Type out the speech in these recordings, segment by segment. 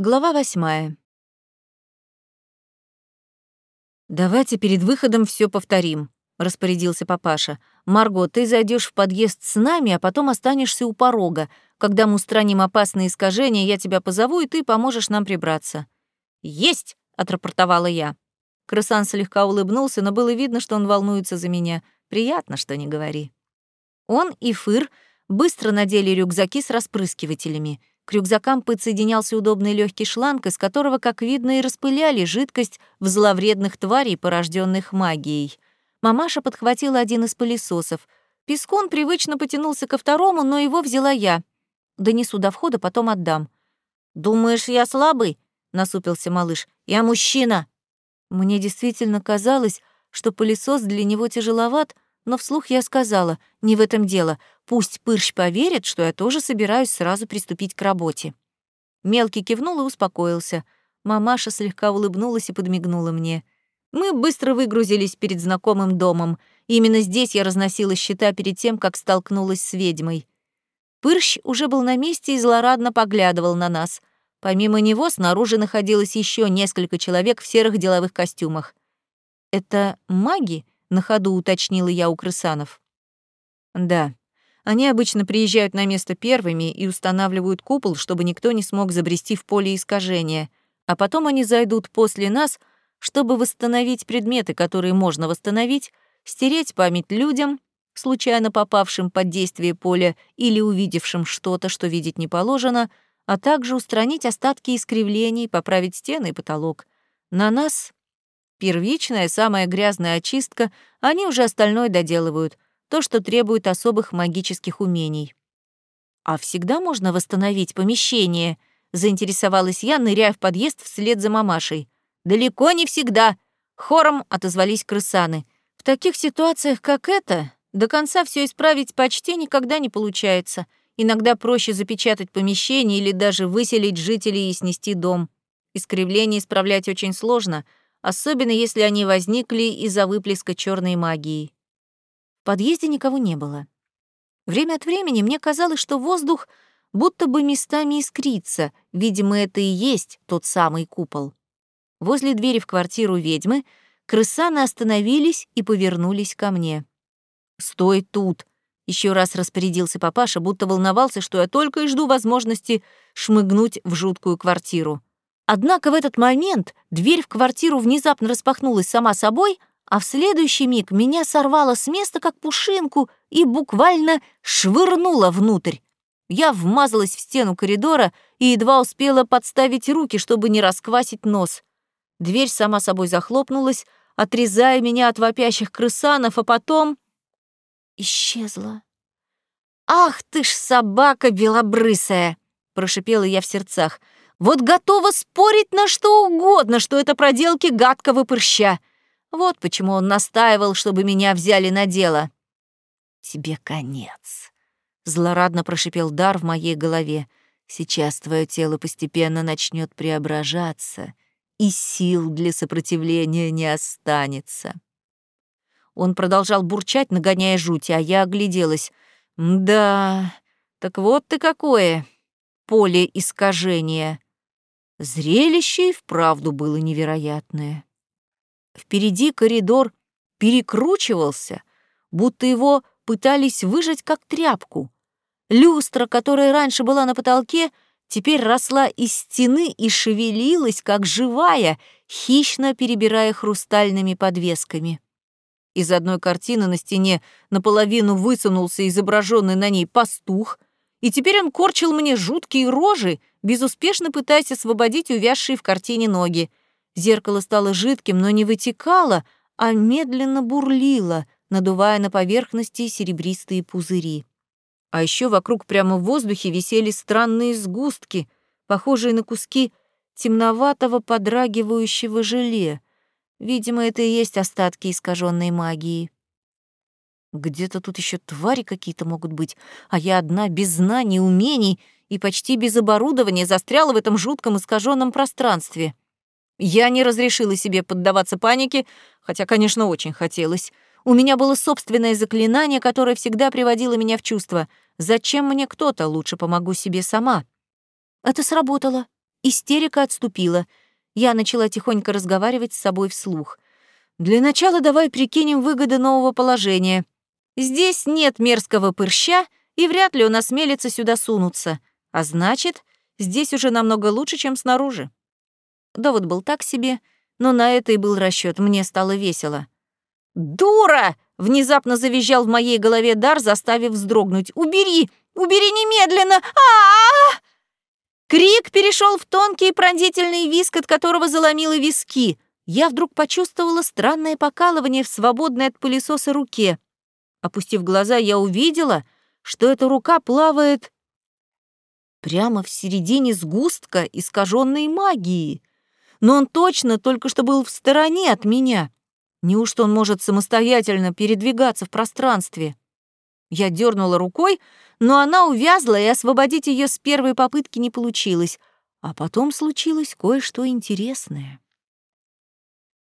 Глава восьмая. «Давайте перед выходом все повторим», — распорядился папаша. «Марго, ты зайдешь в подъезд с нами, а потом останешься у порога. Когда мы устраним опасные искажения, я тебя позову, и ты поможешь нам прибраться». «Есть!» — отрапортовала я. Крысан слегка улыбнулся, но было видно, что он волнуется за меня. Приятно, что не говори. Он и Фыр быстро надели рюкзаки с распрыскивателями — к рюкзакам подсоединялся удобный легкий шланг, из которого, как видно, и распыляли жидкость в зловредных тварей, порожденных магией. Мамаша подхватила один из пылесосов. Пескун привычно потянулся ко второму, но его взяла я. Донесу до входа, потом отдам. «Думаешь, я слабый?» — насупился малыш. «Я мужчина!» Мне действительно казалось, что пылесос для него тяжеловат, но вслух я сказала, не в этом дело, пусть Пырщ поверит, что я тоже собираюсь сразу приступить к работе. Мелкий кивнул и успокоился. Мамаша слегка улыбнулась и подмигнула мне. Мы быстро выгрузились перед знакомым домом. именно здесь я разносила счета перед тем, как столкнулась с ведьмой. Пырщ уже был на месте и злорадно поглядывал на нас. Помимо него снаружи находилось еще несколько человек в серых деловых костюмах. «Это маги?» На ходу уточнила я у крысанов. Да. Они обычно приезжают на место первыми и устанавливают купол, чтобы никто не смог забрести в поле искажения, а потом они зайдут после нас, чтобы восстановить предметы, которые можно восстановить, стереть память людям, случайно попавшим под действие поля или увидевшим что-то, что видеть не положено, а также устранить остатки искривлений, поправить стены и потолок. На нас Первичная, самая грязная очистка, они уже остальное доделывают, то, что требует особых магических умений. «А всегда можно восстановить помещение?» — заинтересовалась я, ныряя в подъезд вслед за мамашей. «Далеко не всегда!» — хором отозвались крысаны. «В таких ситуациях, как эта, до конца все исправить почти никогда не получается. Иногда проще запечатать помещение или даже выселить жителей и снести дом. Искривление исправлять очень сложно — особенно если они возникли из-за выплеска черной магии. В подъезде никого не было. Время от времени мне казалось, что воздух будто бы местами искрится, видимо, это и есть тот самый купол. Возле двери в квартиру ведьмы крысаны остановились и повернулись ко мне. «Стой тут!» — еще раз распорядился папаша, будто волновался, что я только и жду возможности шмыгнуть в жуткую квартиру. Однако в этот момент дверь в квартиру внезапно распахнулась сама собой, а в следующий миг меня сорвало с места, как пушинку, и буквально швырнуло внутрь. Я вмазалась в стену коридора и едва успела подставить руки, чтобы не расквасить нос. Дверь сама собой захлопнулась, отрезая меня от вопящих крысанов, а потом... исчезла. «Ах ты ж собака белобрысая!» — прошипела я в сердцах — вот готова спорить на что угодно, что это проделки гадкого прыща. Вот почему он настаивал, чтобы меня взяли на дело. «Тебе конец», — злорадно прошипел дар в моей голове. «Сейчас твое тело постепенно начнет преображаться, и сил для сопротивления не останется». Он продолжал бурчать, нагоняя жуть, а я огляделась. «Да, так вот ты какое поле искажения». Зрелище и вправду было невероятное. Впереди коридор перекручивался, будто его пытались выжать как тряпку. Люстра, которая раньше была на потолке, теперь росла из стены и шевелилась, как живая, хищно перебирая хрустальными подвесками. Из одной картины на стене наполовину высунулся изображенный на ней пастух, и теперь он корчил мне жуткие рожи, безуспешно пытаясь освободить увязшие в картине ноги. Зеркало стало жидким, но не вытекало, а медленно бурлило, надувая на поверхности серебристые пузыри. А еще вокруг прямо в воздухе висели странные сгустки, похожие на куски темноватого подрагивающего желе. Видимо, это и есть остатки искаженной магии. Где-то тут еще твари какие-то могут быть, а я одна без знаний, умений и почти без оборудования застряла в этом жутком искаженном пространстве. Я не разрешила себе поддаваться панике, хотя, конечно, очень хотелось. У меня было собственное заклинание, которое всегда приводило меня в чувство. Зачем мне кто-то? Лучше помогу себе сама. Это сработало. Истерика отступила. Я начала тихонько разговаривать с собой вслух. Для начала давай прикинем выгоды нового положения. Здесь нет мерзкого пырща, и вряд ли он осмелится сюда сунуться. А значит, здесь уже намного лучше, чем снаружи. Довод был так себе, но на это и был расчет. Мне стало весело. «Дура!» — внезапно завизжал в моей голове дар, заставив вздрогнуть. «Убери! Убери немедленно! а а, -а! Крик перешел в тонкий пронзительный виск, от которого заломило виски я вдруг почувствовала странное покалывание в свободной от пылесоса руке. Опустив глаза, я увидела, что эта рука плавает прямо в середине сгустка искаженной магии. Но он точно только что был в стороне от меня. Неужто он может самостоятельно передвигаться в пространстве? Я дернула рукой, но она увязла, и освободить ее с первой попытки не получилось. А потом случилось кое-что интересное.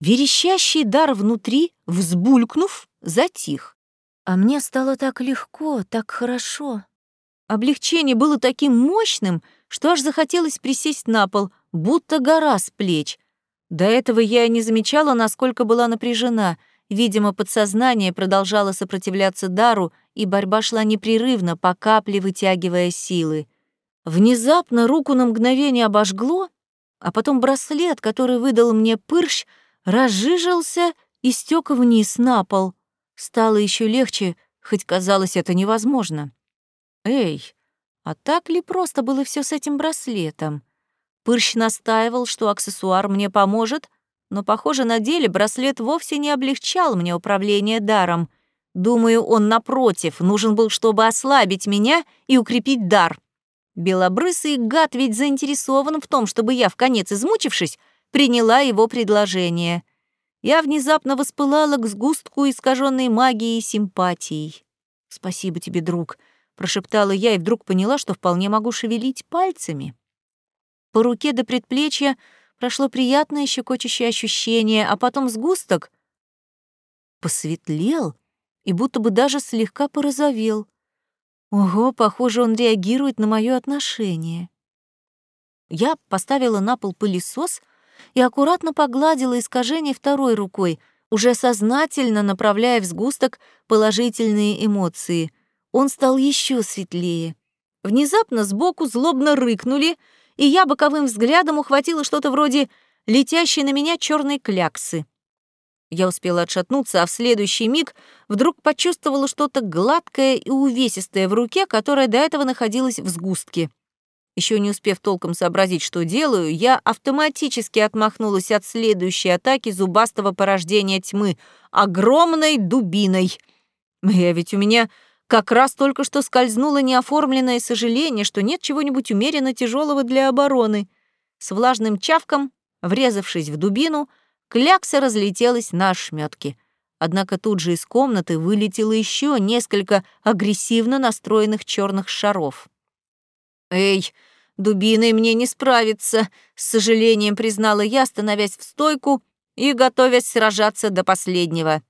Верещащий дар внутри, взбулькнув, затих. А мне стало так легко, так хорошо. Облегчение было таким мощным, что аж захотелось присесть на пол, будто гора с плеч. До этого я и не замечала, насколько была напряжена. Видимо, подсознание продолжало сопротивляться дару, и борьба шла непрерывно, по капле вытягивая силы. Внезапно руку на мгновение обожгло, а потом браслет, который выдал мне пырщ, разжижился и стек вниз на пол. Стало еще легче, хоть казалось это невозможно. Эй, а так ли просто было все с этим браслетом? Пырщ настаивал, что аксессуар мне поможет, но, похоже, на деле браслет вовсе не облегчал мне управление даром. Думаю, он, напротив, нужен был, чтобы ослабить меня и укрепить дар. Белобрысый гад ведь заинтересован в том, чтобы я, в конец измучившись, приняла его предложение. Я внезапно воспылала к сгустку искаженной магией и симпатией. «Спасибо тебе, друг», — прошептала я и вдруг поняла, что вполне могу шевелить пальцами. По руке до предплечья прошло приятное щекочущее ощущение, а потом сгусток посветлел и будто бы даже слегка порозовел. Ого, похоже, он реагирует на мое отношение. Я поставила на пол пылесос — и аккуратно погладила искажение второй рукой, уже сознательно направляя в сгусток положительные эмоции. Он стал еще светлее. Внезапно сбоку злобно рыкнули, и я боковым взглядом ухватила что-то вроде летящей на меня черной кляксы. Я успела отшатнуться, а в следующий миг вдруг почувствовала что-то гладкое и увесистое в руке, которое до этого находилось в сгустке. Еще не успев толком сообразить, что делаю, я автоматически отмахнулась от следующей атаки зубастого порождения тьмы — огромной дубиной. Я ведь у меня как раз только что скользнуло неоформленное сожаление, что нет чего-нибудь умеренно тяжелого для обороны. С влажным чавком, врезавшись в дубину, клякса разлетелась на ошметки. Однако тут же из комнаты вылетело еще несколько агрессивно настроенных черных шаров. «Эй, дубиной мне не справиться», — с сожалением признала я, становясь в стойку и готовясь сражаться до последнего.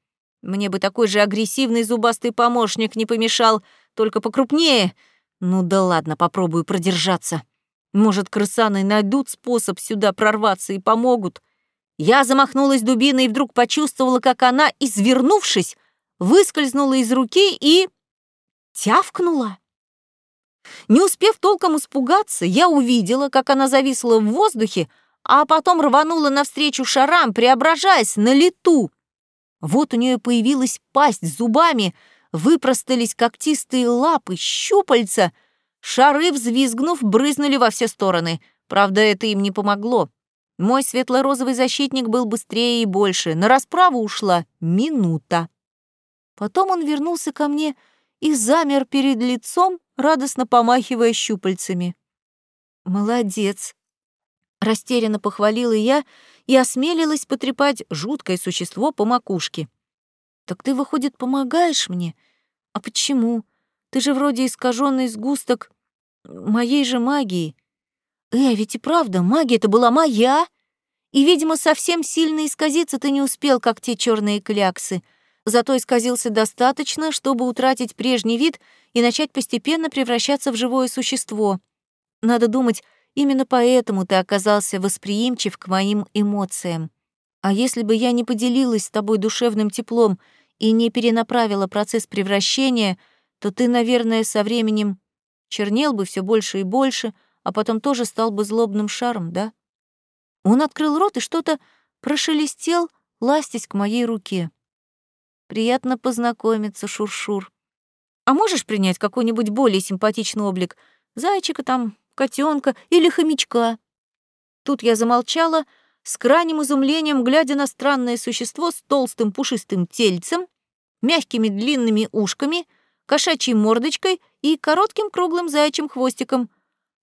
Мне бы такой же агрессивный зубастый помощник не помешал, только покрупнее. Ну да ладно, попробую продержаться. Может, крысаны найдут способ сюда прорваться и помогут. Я замахнулась дубиной и вдруг почувствовала, как она, извернувшись, выскользнула из руки и... тявкнула. Не успев толком испугаться, я увидела, как она зависла в воздухе, а потом рванула навстречу шарам, преображаясь на лету. Вот у нее появилась пасть с зубами, выпростались когтистые лапы, щупальца. Шары, взвизгнув, брызнули во все стороны. Правда, это им не помогло. Мой светло-розовый защитник был быстрее и больше. На расправу ушла минута. Потом он вернулся ко мне и замер перед лицом, радостно помахивая щупальцами. «Молодец!» — растерянно похвалила я и осмелилась потрепать жуткое существо по макушке. «Так ты, выходит, помогаешь мне? А почему? Ты же вроде искаженный сгусток моей же магии. Э, а ведь и правда, магия-то была моя!» И, видимо, совсем сильно исказиться ты не успел, как те черные кляксы зато исказился достаточно, чтобы утратить прежний вид и начать постепенно превращаться в живое существо. Надо думать, Именно поэтому ты оказался восприимчив к моим эмоциям. А если бы я не поделилась с тобой душевным теплом и не перенаправила процесс превращения, то ты, наверное, со временем чернел бы все больше и больше, а потом тоже стал бы злобным шаром, да? Он открыл рот и что-то прошелестел, ластясь к моей руке. Приятно познакомиться, Шуршур. А можешь принять какой-нибудь более симпатичный облик? Зайчика там, котенка или хомячка?» Тут я замолчала, с крайним изумлением глядя на странное существо с толстым пушистым тельцем, мягкими длинными ушками, кошачьей мордочкой и коротким круглым заячьим хвостиком.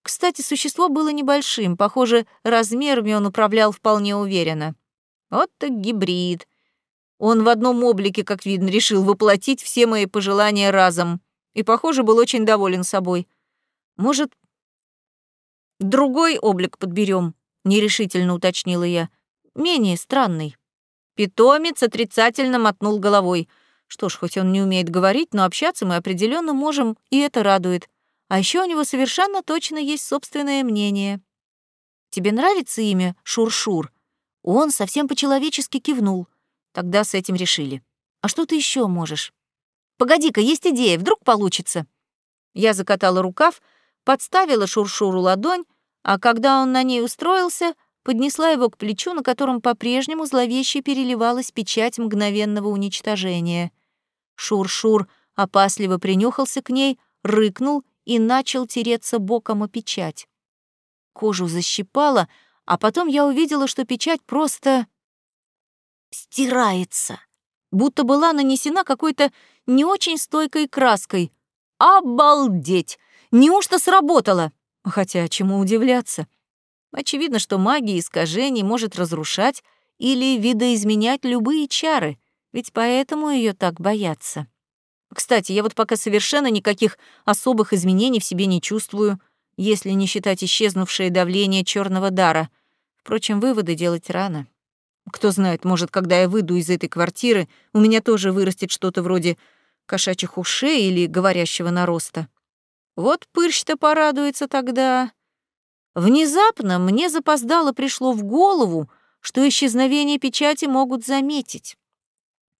Кстати, существо было небольшим, похоже, размерами он управлял вполне уверенно. Вот так гибрид. Он в одном облике, как видно, решил воплотить все мои пожелания разом. И, похоже, был очень доволен собой. Может, другой облик подберем? нерешительно уточнила я. Менее странный. Питомец отрицательно мотнул головой. Что ж, хоть он не умеет говорить, но общаться мы определенно можем, и это радует. А еще у него совершенно точно есть собственное мнение. Тебе нравится имя Шуршур? Он совсем по-человечески кивнул. Тогда с этим решили. А что ты еще можешь? Погоди-ка, есть идея, вдруг получится. Я закатала рукав, подставила Шуршуру ладонь, а когда он на ней устроился, поднесла его к плечу, на котором по-прежнему зловеще переливалась печать мгновенного уничтожения. Шур-Шур опасливо принюхался к ней, рыкнул и начал тереться боком о печать. Кожу защипала, а потом я увидела, что печать просто стирается, будто была нанесена какой-то не очень стойкой краской. Обалдеть! Неужто сработало? Хотя чему удивляться? Очевидно, что магия искажений может разрушать или видоизменять любые чары, ведь поэтому ее так боятся. Кстати, я вот пока совершенно никаких особых изменений в себе не чувствую, если не считать исчезнувшее давление черного дара. Впрочем, выводы делать рано. Кто знает, может, когда я выйду из этой квартиры, у меня тоже вырастет что-то вроде кошачьих ушей или говорящего нароста. Вот пырщ-то порадуется тогда. Внезапно мне запоздало пришло в голову, что исчезновение печати могут заметить.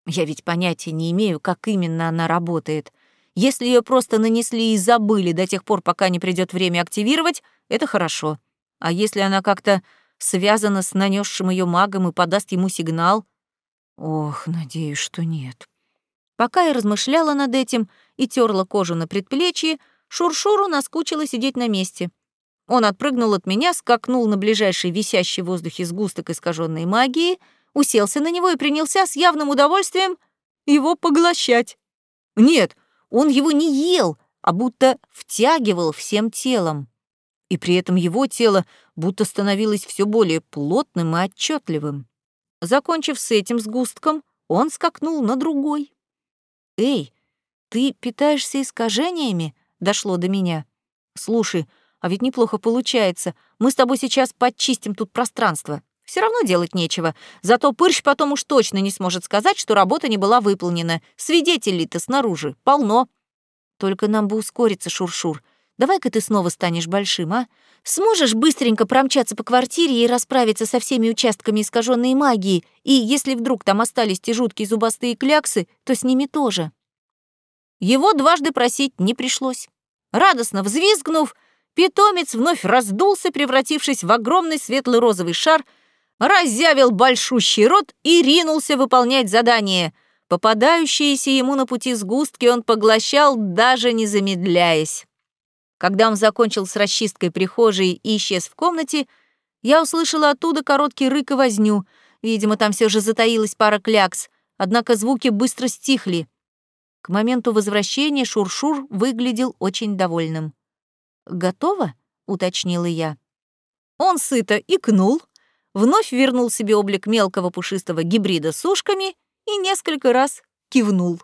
Я ведь понятия не имею, как именно она работает. Если ее просто нанесли и забыли до тех пор, пока не придет время активировать, это хорошо. А если она как-то связана с нанесшим ее магом и подаст ему сигнал? Ох, надеюсь, что нет. Пока я размышляла над этим и терла кожу на предплечье, Шуршуру наскучило сидеть на месте. Он отпрыгнул от меня, скакнул на ближайший висящий в воздухе сгусток искаженной магии, уселся на него и принялся с явным удовольствием его поглощать. Нет, он его не ел, а будто втягивал всем телом. И при этом его тело будто становилось все более плотным и отчетливым. Закончив с этим сгустком, он скакнул на другой. «Эй, ты питаешься искажениями?» дошло до меня. «Слушай, а ведь неплохо получается. Мы с тобой сейчас подчистим тут пространство. Все равно делать нечего. Зато Пырщ потом уж точно не сможет сказать, что работа не была выполнена. Свидетелей-то снаружи полно. Только нам бы ускориться, Шуршур. Давай-ка ты снова станешь большим, а? Сможешь быстренько промчаться по квартире и расправиться со всеми участками искаженной магии, и если вдруг там остались те жуткие зубастые кляксы, то с ними тоже. Его дважды просить не пришлось. Радостно взвизгнув, питомец вновь раздулся, превратившись в огромный светло-розовый шар, разъявил большущий рот и ринулся выполнять задание. Попадающиеся ему на пути сгустки он поглощал, даже не замедляясь. Когда он закончил с расчисткой прихожей и исчез в комнате, я услышала оттуда короткий рык и возню. Видимо, там все же затаилась пара клякс, однако звуки быстро стихли. К моменту возвращения Шуршур -шур выглядел очень довольным. «Готово?» — уточнила я. Он сыто икнул, вновь вернул себе облик мелкого пушистого гибрида с ушками и несколько раз кивнул.